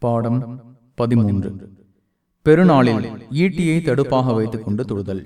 பாடம் பதிமூன்று. பெருநாளில் ஈட்டியை தடுப்பாக வைத்துக் கொண்டு தொழுதல்.